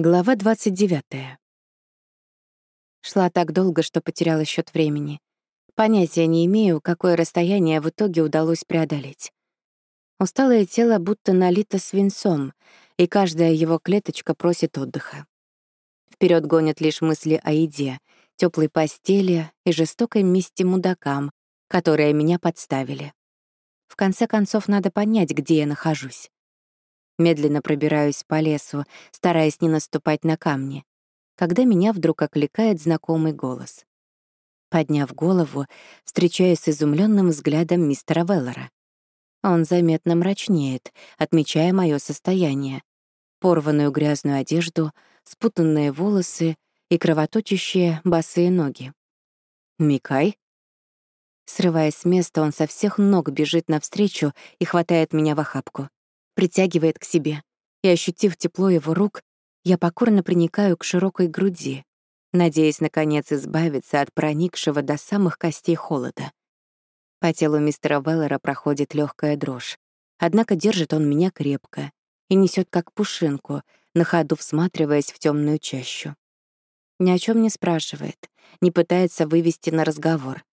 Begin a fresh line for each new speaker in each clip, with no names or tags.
Глава 29. Шла так долго, что потеряла счет времени. Понятия не имею, какое расстояние в итоге удалось преодолеть. Усталое тело будто налито свинцом, и каждая его клеточка просит отдыха. Вперед гонят лишь мысли о еде, теплой постели и жестокой мести мудакам, которые меня подставили. В конце концов, надо понять, где я нахожусь. Медленно пробираюсь по лесу, стараясь не наступать на камни, когда меня вдруг окликает знакомый голос. Подняв голову, встречаюсь с изумленным взглядом мистера Веллера. Он заметно мрачнеет, отмечая мое состояние. Порванную грязную одежду, спутанные волосы и кровоточащие босые ноги. «Микай?» Срываясь с места, он со всех ног бежит навстречу и хватает меня в охапку притягивает к себе, и, ощутив тепло его рук, я покорно приникаю к широкой груди, надеясь, наконец, избавиться от проникшего до самых костей холода. По телу мистера Веллера проходит легкая дрожь, однако держит он меня крепко и несет как пушинку, на ходу всматриваясь в темную чащу. Ни о чем не спрашивает, не пытается вывести на разговор,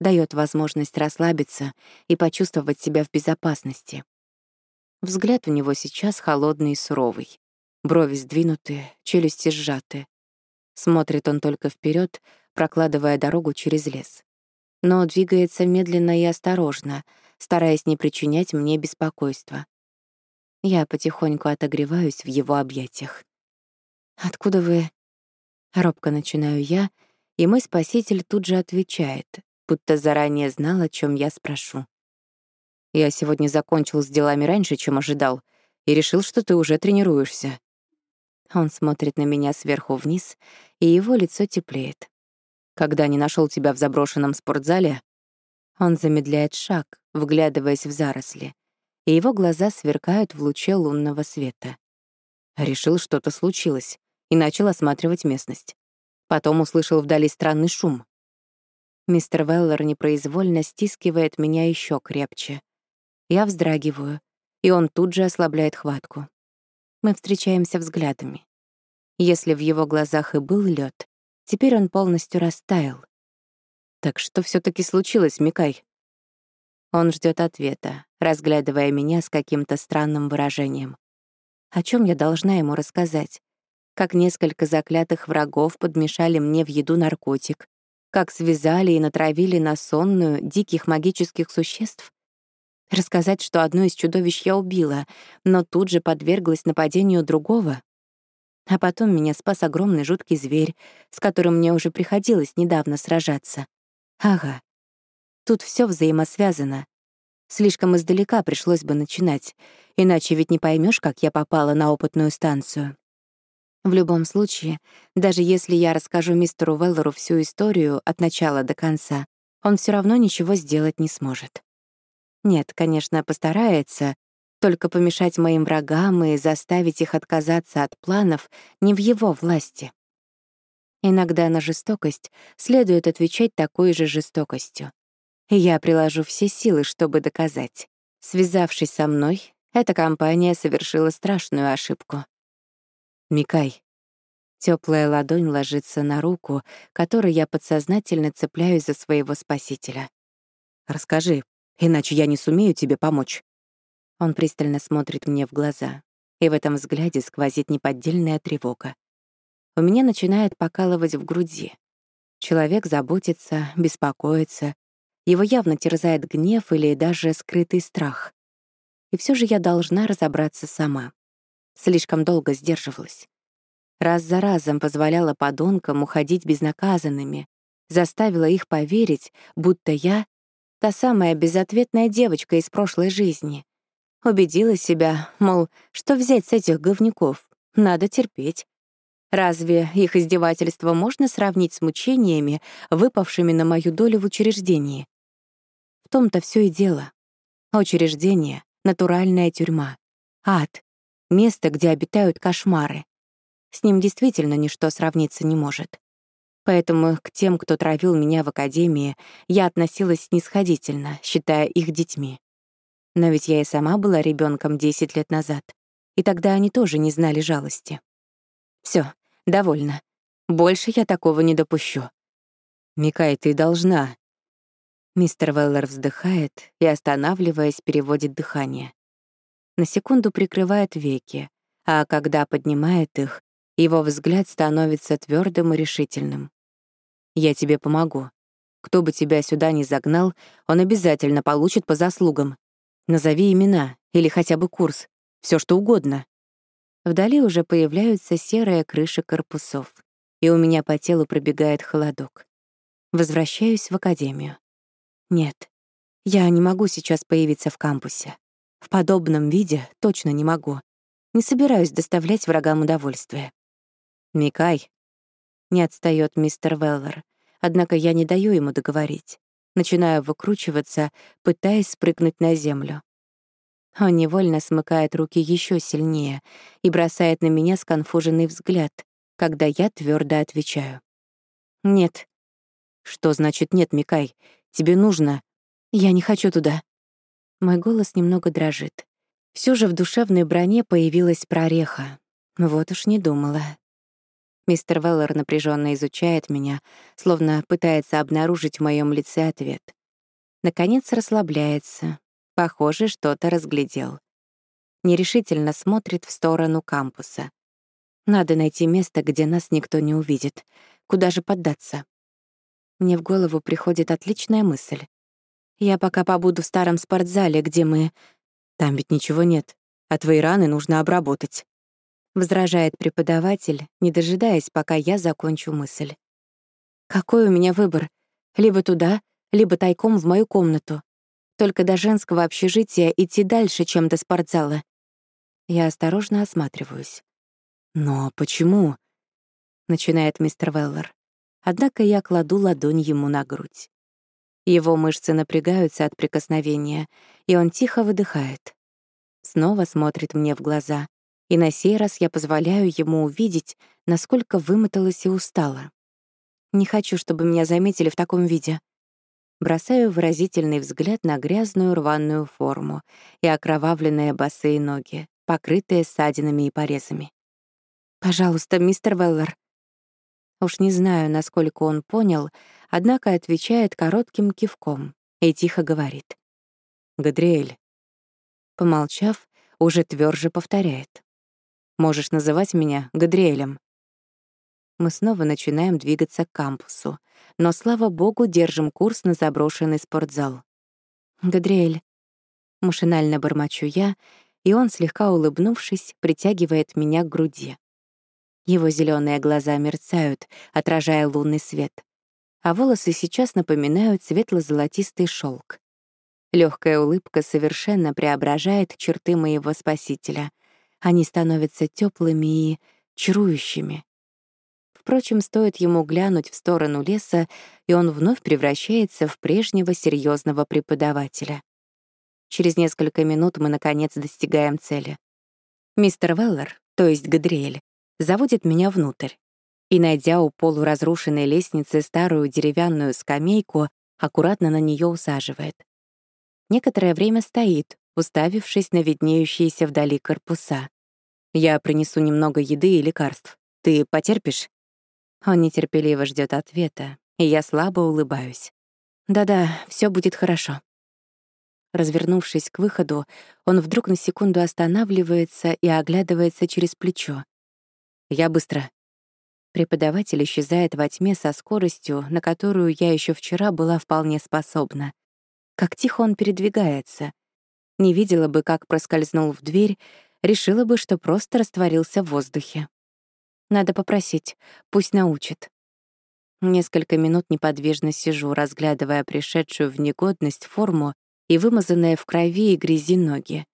дает возможность расслабиться и почувствовать себя в безопасности. Взгляд у него сейчас холодный и суровый. Брови сдвинуты, челюсти сжаты. Смотрит он только вперед, прокладывая дорогу через лес. Но двигается медленно и осторожно, стараясь не причинять мне беспокойства. Я потихоньку отогреваюсь в его объятиях. «Откуда вы...» Робко начинаю я, и мой спаситель тут же отвечает, будто заранее знал, о чем я спрошу. Я сегодня закончил с делами раньше, чем ожидал, и решил, что ты уже тренируешься». Он смотрит на меня сверху вниз, и его лицо теплеет. «Когда не нашел тебя в заброшенном спортзале...» Он замедляет шаг, вглядываясь в заросли, и его глаза сверкают в луче лунного света. Решил, что-то случилось, и начал осматривать местность. Потом услышал вдали странный шум. Мистер Веллер непроизвольно стискивает меня еще крепче — я вздрагиваю, и он тут же ослабляет хватку. Мы встречаемся взглядами. Если в его глазах и был лед, теперь он полностью растаял. Так что все таки случилось, Микай? Он ждет ответа, разглядывая меня с каким-то странным выражением. О чем я должна ему рассказать? Как несколько заклятых врагов подмешали мне в еду наркотик, как связали и натравили на сонную диких магических существ, Рассказать, что одно из чудовищ я убила, но тут же подверглась нападению другого. А потом меня спас огромный жуткий зверь, с которым мне уже приходилось недавно сражаться. Ага. Тут все взаимосвязано. Слишком издалека пришлось бы начинать, иначе ведь не поймешь, как я попала на опытную станцию. В любом случае, даже если я расскажу мистеру Веллеру всю историю от начала до конца, он все равно ничего сделать не сможет. Нет, конечно, постарается, только помешать моим врагам и заставить их отказаться от планов не в его власти. Иногда на жестокость следует отвечать такой же жестокостью. И я приложу все силы, чтобы доказать. Связавшись со мной, эта компания совершила страшную ошибку. Микай. Теплая ладонь ложится на руку, которой я подсознательно цепляюсь за своего спасителя. Расскажи, иначе я не сумею тебе помочь». Он пристально смотрит мне в глаза, и в этом взгляде сквозит неподдельная тревога. У меня начинает покалывать в груди. Человек заботится, беспокоится, его явно терзает гнев или даже скрытый страх. И все же я должна разобраться сама. Слишком долго сдерживалась. Раз за разом позволяла подонкам уходить безнаказанными, заставила их поверить, будто я Та самая безответная девочка из прошлой жизни. Убедила себя, мол, что взять с этих говнюков? Надо терпеть. Разве их издевательство можно сравнить с мучениями, выпавшими на мою долю в учреждении? В том-то все и дело. Учреждение — натуральная тюрьма. Ад — место, где обитают кошмары. С ним действительно ничто сравниться не может. Поэтому к тем, кто травил меня в академии, я относилась снисходительно, считая их детьми. Но ведь я и сама была ребенком 10 лет назад, и тогда они тоже не знали жалости. Все, довольно. Больше я такого не допущу.
Микай, ты должна.
Мистер Веллер вздыхает и, останавливаясь, переводит дыхание. На секунду прикрывает веки, а когда поднимает их, его взгляд становится твердым и решительным. «Я тебе помогу. Кто бы тебя сюда ни загнал, он обязательно получит по заслугам. Назови имена или хотя бы курс, все что угодно». Вдали уже появляются серые крыши корпусов, и у меня по телу пробегает холодок. Возвращаюсь в академию. Нет, я не могу сейчас появиться в кампусе. В подобном виде точно не могу. Не собираюсь доставлять врагам удовольствие.
«Микай», — не отстаёт мистер Веллер, однако я не даю ему договорить. Начинаю выкручиваться, пытаясь спрыгнуть на землю.
Он невольно смыкает руки еще сильнее и бросает на меня сконфуженный взгляд, когда я твердо отвечаю. «Нет».
«Что значит нет, Микай? Тебе нужно...»
«Я не хочу туда». Мой голос немного дрожит. Все же в душевной броне появилась прореха. Вот уж не думала. Мистер Веллер напряженно изучает меня, словно пытается обнаружить в моем лице ответ. Наконец расслабляется. Похоже, что-то разглядел. Нерешительно смотрит в сторону кампуса. Надо найти место, где нас никто не увидит. Куда же поддаться? Мне в голову приходит отличная мысль. Я пока побуду в старом спортзале, где мы...
Там ведь ничего нет, а твои раны нужно обработать
возражает преподаватель, не дожидаясь, пока я закончу мысль. Какой у меня выбор? Либо туда, либо тайком в мою комнату. Только до женского общежития идти дальше, чем до спортзала. Я осторожно осматриваюсь.
«Но почему?» — начинает мистер Веллер.
Однако я кладу ладонь ему на грудь. Его мышцы напрягаются от прикосновения, и он тихо выдыхает. Снова смотрит мне в глаза, и на сей раз я позволяю ему увидеть, насколько вымоталась и устала. Не хочу, чтобы меня заметили в таком виде. Бросаю выразительный взгляд на грязную рваную форму и окровавленные босые ноги, покрытые ссадинами и порезами. «Пожалуйста, мистер Веллер». Уж не знаю, насколько он понял, однако отвечает коротким кивком и тихо говорит.
«Гадриэль».
Помолчав, уже тверже повторяет.
Можешь называть меня Гадриэлем».
Мы снова начинаем двигаться к кампусу, но, слава богу, держим курс на заброшенный спортзал. «Гадриэль», — машинально бормочу я, и он, слегка улыбнувшись, притягивает меня к груди. Его зеленые глаза мерцают, отражая лунный свет, а волосы сейчас напоминают светло-золотистый шелк. Легкая улыбка совершенно преображает черты моего спасителя — они становятся теплыми и чарующими. Впрочем, стоит ему глянуть в сторону леса, и он вновь превращается в прежнего серьезного преподавателя. Через несколько минут мы, наконец, достигаем цели. Мистер Веллер, то есть Гадриэль, заводит меня внутрь и, найдя у полуразрушенной лестницы старую деревянную скамейку, аккуратно на нее усаживает. Некоторое время стоит, уставившись на виднеющиеся вдали корпуса. Я принесу немного еды и лекарств. Ты потерпишь?» Он нетерпеливо ждет ответа, и я слабо улыбаюсь. «Да-да, все будет хорошо». Развернувшись к выходу, он вдруг на секунду останавливается и оглядывается через плечо. «Я быстро». Преподаватель исчезает во тьме со скоростью, на которую я еще вчера была вполне способна. Как тихо он передвигается. Не видела бы, как проскользнул в дверь, решила бы, что просто растворился в воздухе. Надо попросить, пусть научит. Несколько минут неподвижно сижу, разглядывая пришедшую в негодность форму и вымазанные в крови и грязи ноги.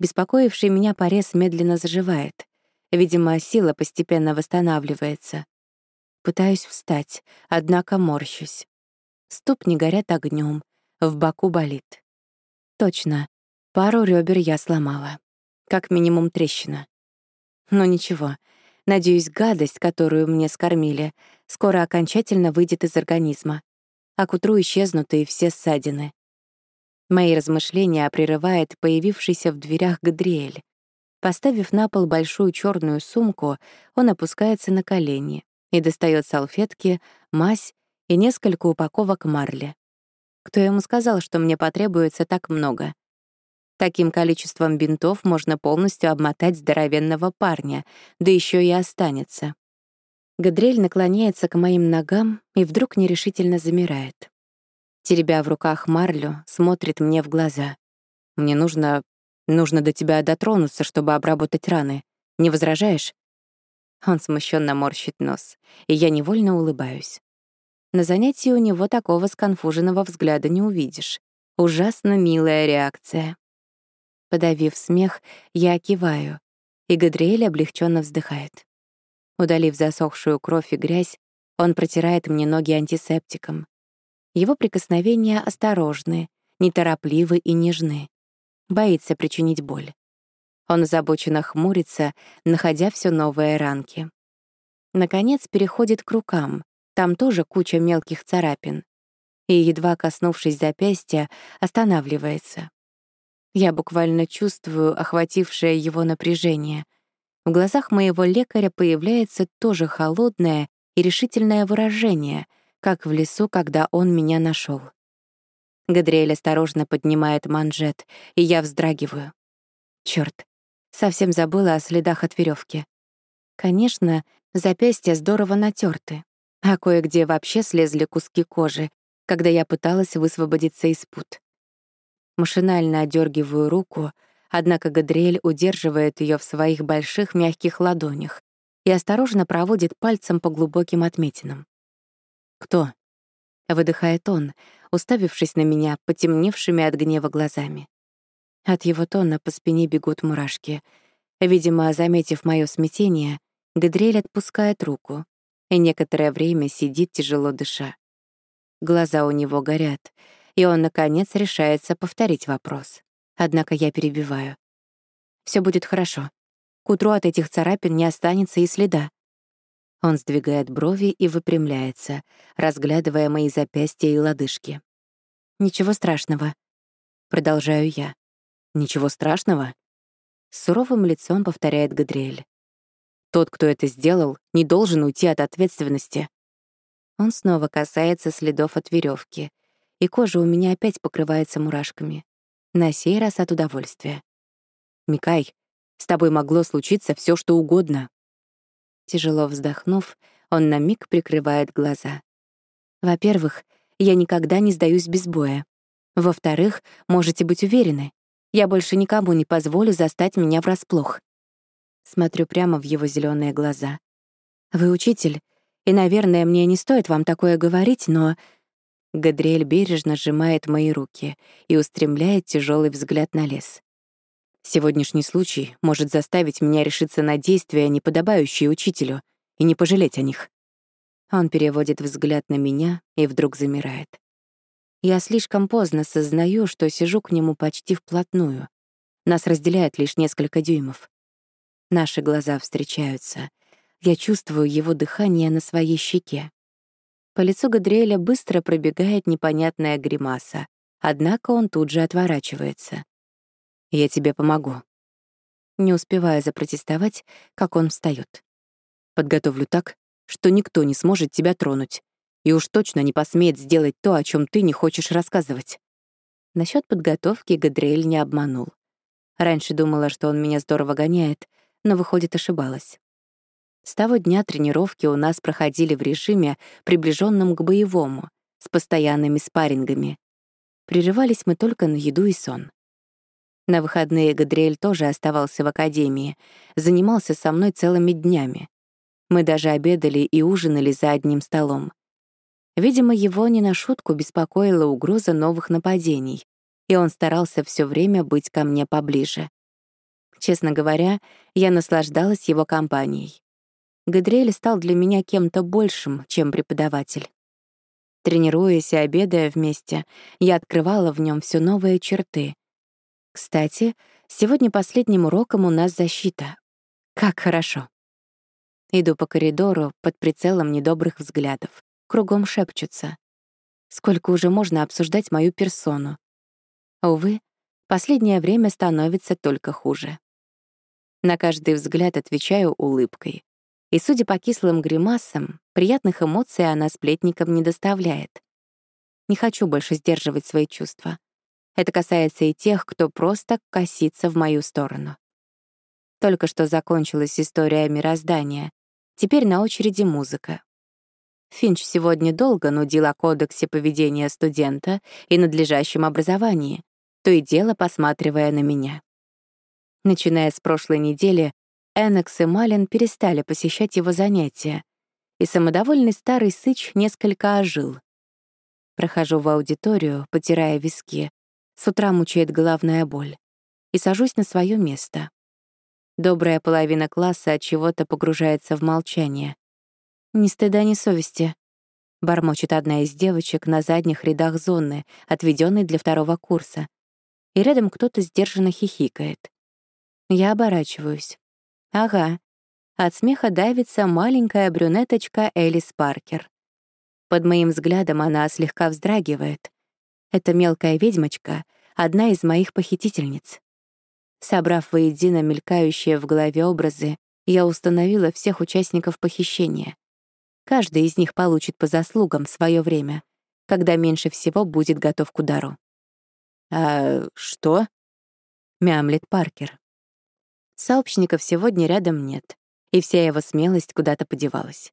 Беспокоивший меня порез медленно заживает. Видимо, сила постепенно восстанавливается. Пытаюсь встать, однако морщусь. Ступни горят огнем, в боку болит. Точно, пару ребер я сломала как минимум трещина. Но ничего, надеюсь, гадость, которую мне скормили, скоро окончательно выйдет из организма, а к утру исчезнут и все ссадины. Мои размышления прерывает появившийся в дверях Гадриэль. Поставив на пол большую черную сумку, он опускается на колени и достает салфетки, мазь и несколько упаковок марли. Кто ему сказал, что мне потребуется так много? Таким количеством бинтов можно полностью обмотать здоровенного парня, да еще и останется. Гадрель наклоняется к моим ногам и вдруг нерешительно замирает. Теребя в руках марлю, смотрит мне в глаза. «Мне нужно Нужно до тебя дотронуться, чтобы обработать раны. Не возражаешь?» Он смущенно морщит нос, и я невольно улыбаюсь. На занятии у него такого сконфуженного взгляда не увидишь. Ужасно милая реакция. Подавив смех, я киваю, и Гадриэль облегченно вздыхает. Удалив засохшую кровь и грязь, он протирает мне ноги антисептиком. Его прикосновения осторожны, неторопливы и нежны боится причинить боль. Он озабоченно хмурится, находя все новые ранки. Наконец переходит к рукам. Там тоже куча мелких царапин. И, едва коснувшись запястья, останавливается. Я буквально чувствую охватившее его напряжение. В глазах моего лекаря появляется тоже холодное и решительное выражение, как в лесу, когда он меня нашел. Гадриэль осторожно поднимает манжет, и я вздрагиваю. Чёрт, совсем забыла о следах от веревки. Конечно, запястья здорово натерты, а кое-где вообще слезли куски кожи, когда я пыталась высвободиться из пут. Машинально одергиваю руку, однако Гадриэль удерживает ее в своих больших мягких ладонях и осторожно проводит пальцем по глубоким отметинам. «Кто?» — выдыхает он, уставившись на меня потемневшими от гнева глазами. От его тона по спине бегут мурашки. Видимо, заметив моё смятение, Гадриэль отпускает руку и некоторое время сидит, тяжело дыша. Глаза у него горят, и он, наконец, решается повторить вопрос. Однако я перебиваю. Все будет хорошо. К утру от этих царапин не останется и следа. Он сдвигает брови и выпрямляется, разглядывая мои запястья и лодыжки. «Ничего страшного», — продолжаю я. «Ничего страшного?» С суровым лицом повторяет Гадриэль. «Тот, кто это сделал, не должен уйти от ответственности». Он снова касается следов от веревки, и кожа у меня опять покрывается мурашками. На сей раз от удовольствия. «Микай, с тобой могло случиться все, что угодно», Тяжело вздохнув, он на миг прикрывает глаза. Во-первых, я никогда не сдаюсь без боя. Во-вторых, можете быть уверены, я больше никому не позволю застать меня врасплох. Смотрю прямо в его зеленые глаза. Вы учитель, и, наверное, мне не стоит вам такое говорить, но... Гадриэль бережно сжимает мои руки и устремляет тяжелый взгляд на лес. Сегодняшний случай может заставить меня решиться на действия, не подобающие учителю, и не пожалеть о них. Он переводит взгляд на меня и вдруг замирает. Я слишком поздно сознаю, что сижу к нему почти вплотную. Нас разделяет лишь несколько дюймов. Наши глаза встречаются. Я чувствую его дыхание на своей щеке. По лицу Гадриэля быстро пробегает непонятная гримаса, однако он тут же отворачивается. Я тебе помогу. Не успевая запротестовать, как он встает. Подготовлю так, что никто не сможет тебя тронуть, и уж точно не посмеет сделать то, о чем ты не хочешь рассказывать. Насчет подготовки Гадриэль не обманул. Раньше думала, что он меня здорово гоняет, но, выходит, ошибалась. С того дня тренировки у нас проходили в режиме, приближенном к боевому, с постоянными спаррингами. Прерывались мы только на еду и сон. На выходные Гадриэль тоже оставался в академии, занимался со мной целыми днями. Мы даже обедали и ужинали за одним столом. Видимо, его не на шутку беспокоила угроза новых нападений, и он старался все время быть ко мне поближе. Честно говоря, я наслаждалась его компанией. Гадриэль стал для меня кем-то большим, чем преподаватель. Тренируясь и обедая вместе, я открывала в нем все новые черты, кстати, сегодня последним уроком у нас защита. Как хорошо. Иду по коридору под прицелом недобрых взглядов. Кругом шепчутся. Сколько уже можно обсуждать мою персону? Увы, последнее время становится только хуже. На каждый взгляд отвечаю улыбкой. И, судя по кислым гримасам, приятных эмоций она сплетникам не доставляет. Не хочу больше сдерживать свои чувства. Это касается и тех, кто просто косится в мою сторону. Только что закончилась история мироздания. Теперь на очереди музыка. Финч сегодня долго нудил о кодексе поведения студента и надлежащем образовании, то и дело посматривая на меня. Начиная с прошлой недели, Эннекс и Малин перестали посещать его занятия, и самодовольный старый сыч несколько ожил. Прохожу в аудиторию, потирая виски. С утра мучает головная боль. И сажусь на свое место. Добрая половина класса от чего-то погружается в молчание. «Ни стыда, ни совести», — бормочет одна из девочек на задних рядах зоны, отведенной для второго курса. И рядом кто-то сдержанно хихикает. Я оборачиваюсь. Ага. От смеха давится маленькая брюнеточка Элис Паркер. Под моим взглядом она слегка вздрагивает. Эта мелкая ведьмочка — одна из моих похитительниц. Собрав воедино мелькающие в голове образы, я установила всех участников похищения. Каждый из них получит по заслугам свое время, когда меньше всего будет готов к удару. «А что?» — мямлет Паркер. Сообщников сегодня рядом нет, и вся его смелость куда-то подевалась.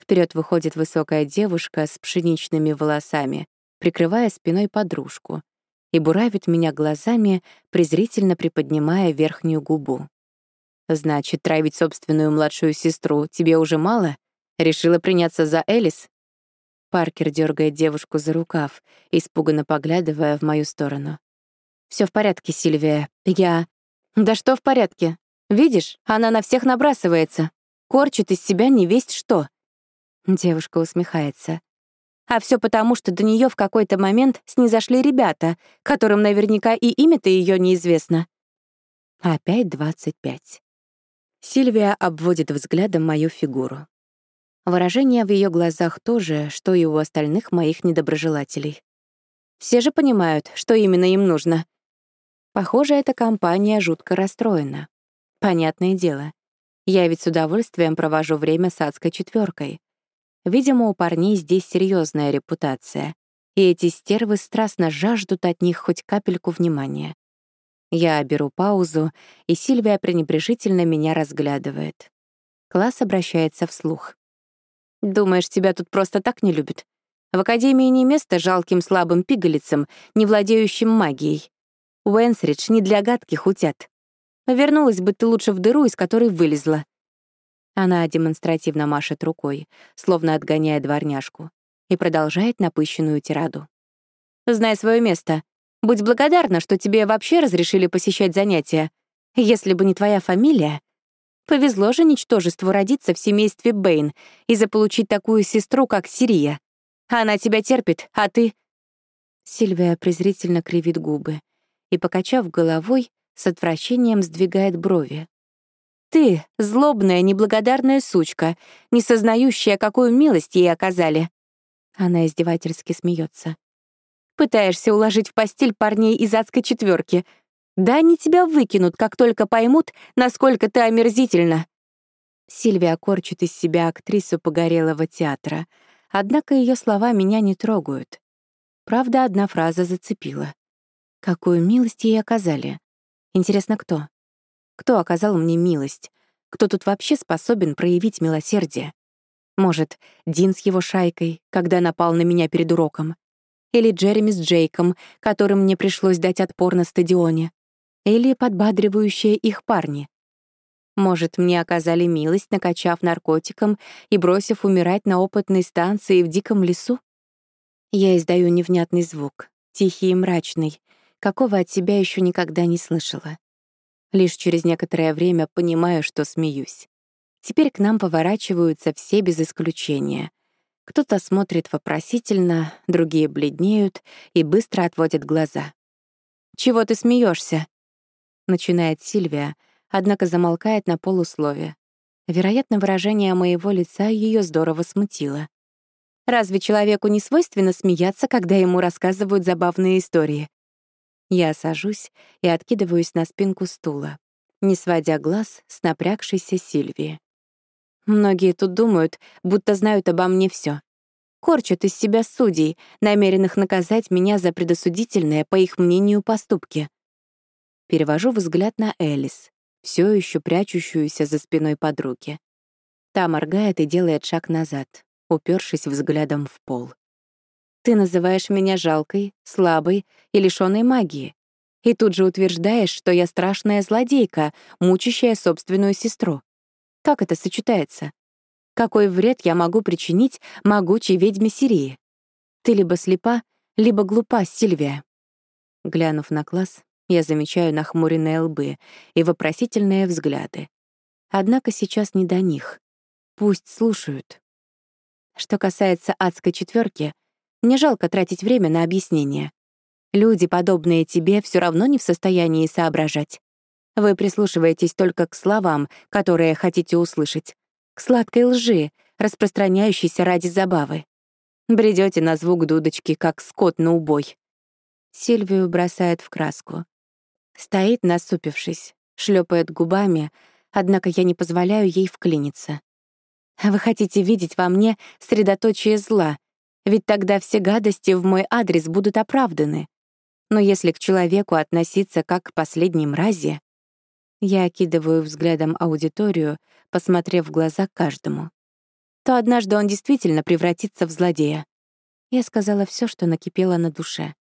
Вперед выходит высокая девушка с пшеничными волосами, прикрывая спиной подружку, и буравит меня глазами, презрительно приподнимая верхнюю губу. «Значит, травить собственную младшую сестру тебе уже мало? Решила приняться за Элис?» Паркер дергает девушку за рукав, испуганно поглядывая в мою сторону. Все в порядке, Сильвия. Я...» Да что в порядке? Видишь, она на всех набрасывается. Корчит из себя не весть что. Девушка усмехается. А все потому, что до нее в какой-то момент снизошли ребята, которым наверняка и имя-то ее неизвестно. Опять двадцать пять. Сильвия обводит взглядом мою фигуру. Выражение в ее глазах то же, что и у остальных моих недоброжелателей. Все же понимают, что именно им нужно. Похоже, эта компания жутко расстроена. Понятное дело. Я ведь с удовольствием провожу время с адской четверкой. Видимо, у парней здесь серьезная репутация, и эти стервы страстно жаждут от них хоть капельку внимания. Я беру паузу, и Сильвия пренебрежительно меня разглядывает. Класс обращается вслух. «Думаешь, тебя тут просто так не любят? В Академии не место жалким слабым пигалицам, не владеющим магией. Уэнсридж не для гадких утят. Вернулась бы ты лучше в дыру, из которой вылезла. Она демонстративно машет рукой, словно отгоняя дворняжку, и продолжает напыщенную тираду. «Знай свое место. Будь благодарна, что тебе вообще разрешили посещать занятия. Если бы не твоя фамилия, повезло же ничтожеству родиться в семействе Бэйн и заполучить такую сестру, как Сирия. Она тебя терпит, а ты...» Сильвия презрительно кривит губы, и, покачав головой, с отвращением сдвигает брови. «Ты — злобная, неблагодарная сучка, не сознающая, какую милость ей оказали». Она издевательски смеется. «Пытаешься уложить в постель парней из адской четверки. Да они тебя выкинут, как только поймут, насколько ты омерзительна». Сильвия корчит из себя актрису погорелого театра, однако ее слова меня не трогают. Правда, одна фраза зацепила. Какую милость ей оказали? Интересно, кто? Кто оказал мне милость? Кто тут вообще способен проявить милосердие? Может, Дин с его шайкой, когда напал на меня перед уроком? Или Джереми с Джейком, которым мне пришлось дать отпор на стадионе? Или подбадривающие их парни? Может, мне оказали милость, накачав наркотиком и бросив умирать на опытной станции в диком лесу? Я издаю невнятный звук, тихий и мрачный, какого от себя еще никогда не слышала. Лишь через некоторое время понимаю, что смеюсь. Теперь к нам поворачиваются все без исключения. Кто-то смотрит вопросительно, другие бледнеют и быстро отводят глаза. «Чего ты смеешься? начинает Сильвия, однако замолкает на полуслове. Вероятно, выражение моего лица ее здорово смутило. Разве человеку не свойственно смеяться, когда ему рассказывают забавные истории? Я сажусь и откидываюсь на спинку стула. не сводя глаз с напрягшейся Сильвии. Многие тут думают, будто знают обо мне все. Корчат из себя судей, намеренных наказать меня за предосудительные, по их мнению, поступки. Перевожу взгляд на Элис, все еще прячущуюся за спиной подруги. Та моргает и делает шаг назад, упершись взглядом в пол. «Ты называешь меня жалкой, слабой и лишённой магии, и тут же утверждаешь, что я страшная злодейка, мучащая собственную сестру. Как это сочетается? Какой вред я могу причинить могучей ведьме Сирии? Ты либо слепа, либо глупа, Сильвия. Глянув на класс, я замечаю нахмуренные лбы и вопросительные взгляды. Однако сейчас не до них. Пусть слушают. Что касается адской четверки, мне жалко тратить время на объяснение. Люди, подобные тебе, все равно не в состоянии соображать. Вы прислушиваетесь только к словам, которые хотите услышать, к сладкой лжи, распространяющейся ради забавы. Бредете на звук дудочки, как скот на убой. Сильвию бросает в краску. Стоит, насупившись, шлепает губами, однако я не позволяю ей вклиниться. Вы хотите видеть во мне средоточие зла, ведь тогда все гадости в мой адрес будут оправданы. Но если к человеку относиться как к последней мрази, я окидываю взглядом аудиторию, посмотрев в глаза каждому. То однажды он действительно превратится в злодея. Я сказала все, что накипело на душе.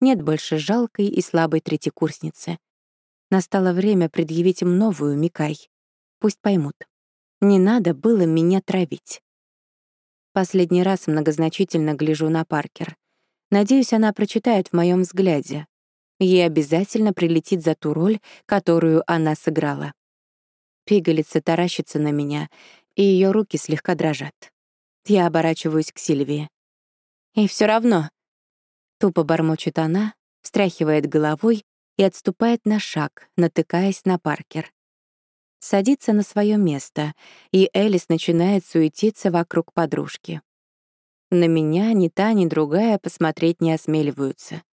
Нет больше жалкой и слабой третьекурсницы. Настало время предъявить им новую, Микай. Пусть поймут. Не надо было меня травить. Последний раз многозначительно гляжу на Паркер. Надеюсь, она прочитает в моем взгляде, Ей обязательно прилетит за ту роль, которую она сыграла. Пигалица таращится на меня, и ее руки слегка дрожат. Я оборачиваюсь к Сильвии. «И все равно...» Тупо бормочет она, встряхивает головой и отступает на шаг, натыкаясь на Паркер. Садится на свое место, и Элис начинает суетиться вокруг подружки. На меня ни та, ни другая посмотреть не осмеливаются.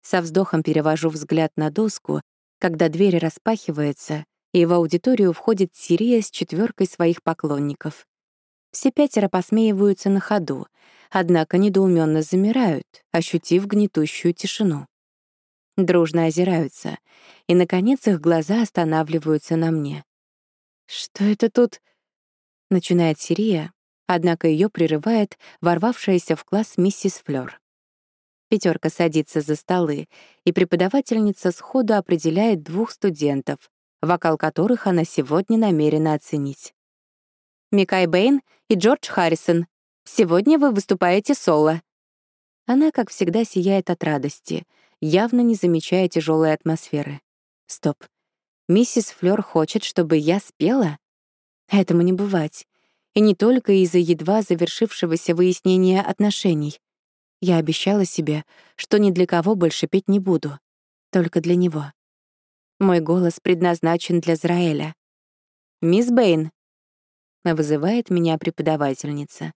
Со вздохом перевожу взгляд на доску, когда дверь распахивается, и в аудиторию входит Сирия с четверкой своих поклонников. Все пятеро посмеиваются на ходу, однако недоуменно замирают, ощутив гнетущую тишину. Дружно озираются, и, наконец, их глаза останавливаются на мне. «Что это тут?» — начинает Сирия, однако ее прерывает ворвавшаяся в класс миссис Флёр. Пятерка садится за столы, и преподавательница сходу определяет двух студентов, вокал которых она сегодня намерена оценить. «Микай Бэйн и Джордж Харрисон, сегодня вы выступаете соло». Она, как всегда, сияет от радости, явно не замечая тяжелой атмосферы. Стоп. Миссис Флёр хочет, чтобы я спела? Этому не бывать. И не только из-за едва завершившегося выяснения отношений. Я обещала себе, что ни для кого больше петь не буду, только для него. Мой голос предназначен для Зраэля. «Мисс Бэйн», — вызывает меня преподавательница.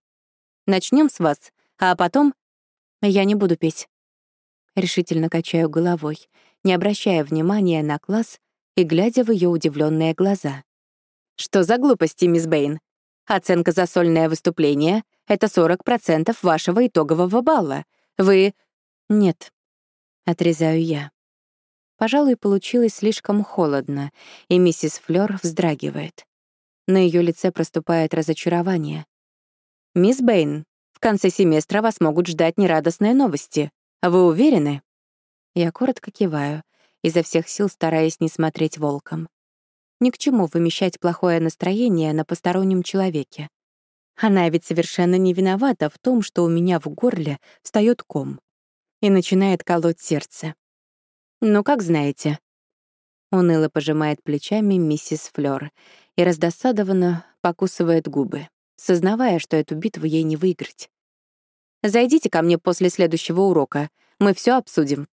Начнем с вас, а потом...» «Я не буду петь». Решительно качаю головой, не обращая внимания на класс и глядя в ее удивленные глаза. «Что за глупости, мисс Бэйн? Оценка за сольное выступление — это 40% вашего итогового балла. Вы... Нет. Отрезаю я. Пожалуй, получилось слишком холодно, и миссис Флёр вздрагивает. На ее лице проступает разочарование. «Мисс Бэйн, в конце семестра вас могут ждать нерадостные новости. Вы уверены?» Я коротко киваю, изо всех сил стараясь не смотреть волком. Ни к чему вымещать плохое настроение на постороннем человеке. Она ведь совершенно не виновата в том, что у меня в горле встает ком и начинает колоть сердце. «Ну, как знаете». Уныло пожимает плечами миссис Флёр и раздосадованно покусывает губы, сознавая, что эту битву ей не выиграть. «Зайдите ко мне после следующего урока, мы все обсудим».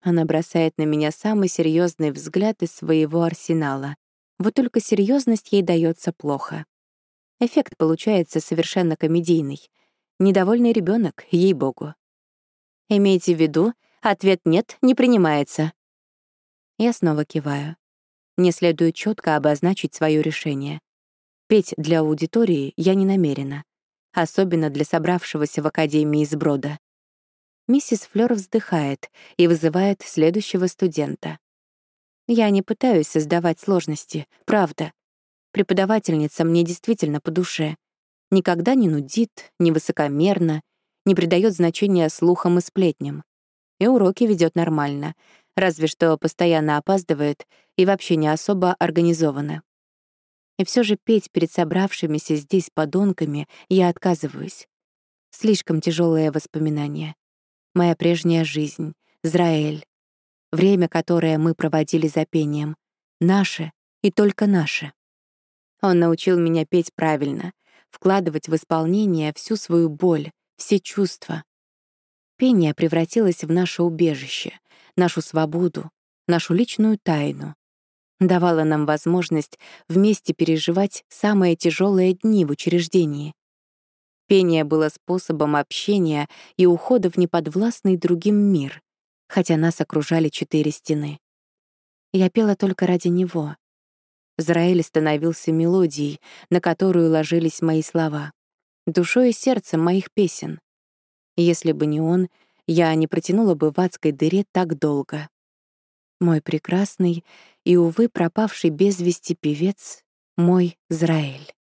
Она бросает на меня самый серьезный взгляд из своего арсенала. Вот только серьезность ей дается плохо. Эффект получается совершенно комедийный. Недовольный ребенок, ей-богу. Имейте в виду, ответ «нет» не принимается. Я снова киваю. Мне следует четко обозначить свое решение. Петь для аудитории я не намерена, особенно для собравшегося в Академии сброда. Миссис Флёр вздыхает и вызывает следующего студента. Я не пытаюсь создавать сложности, правда. Преподавательница мне действительно по душе. Никогда не нудит, не высокомерно, не придает значения слухам и сплетням. И уроки ведет нормально, разве что постоянно опаздывает и вообще не особо организована. И все же петь перед собравшимися здесь подонками я отказываюсь. Слишком тяжелое воспоминание. Моя прежняя жизнь, Зраэль, время, которое мы проводили за пением, наше и только наше. Он научил меня петь правильно, вкладывать в исполнение всю свою боль, все чувства. Пение превратилось в наше убежище, нашу свободу, нашу личную тайну, давала нам возможность вместе переживать самые тяжелые дни в учреждении. Пение было способом общения и ухода в неподвластный другим мир, хотя нас окружали четыре стены. Я пела только ради него. Израиль становился мелодией, на которую ложились мои слова, душой и сердцем моих песен. Если бы не он, я не протянула бы в адской дыре так долго. Мой прекрасный и, увы, пропавший без вести певец, мой Зраэль.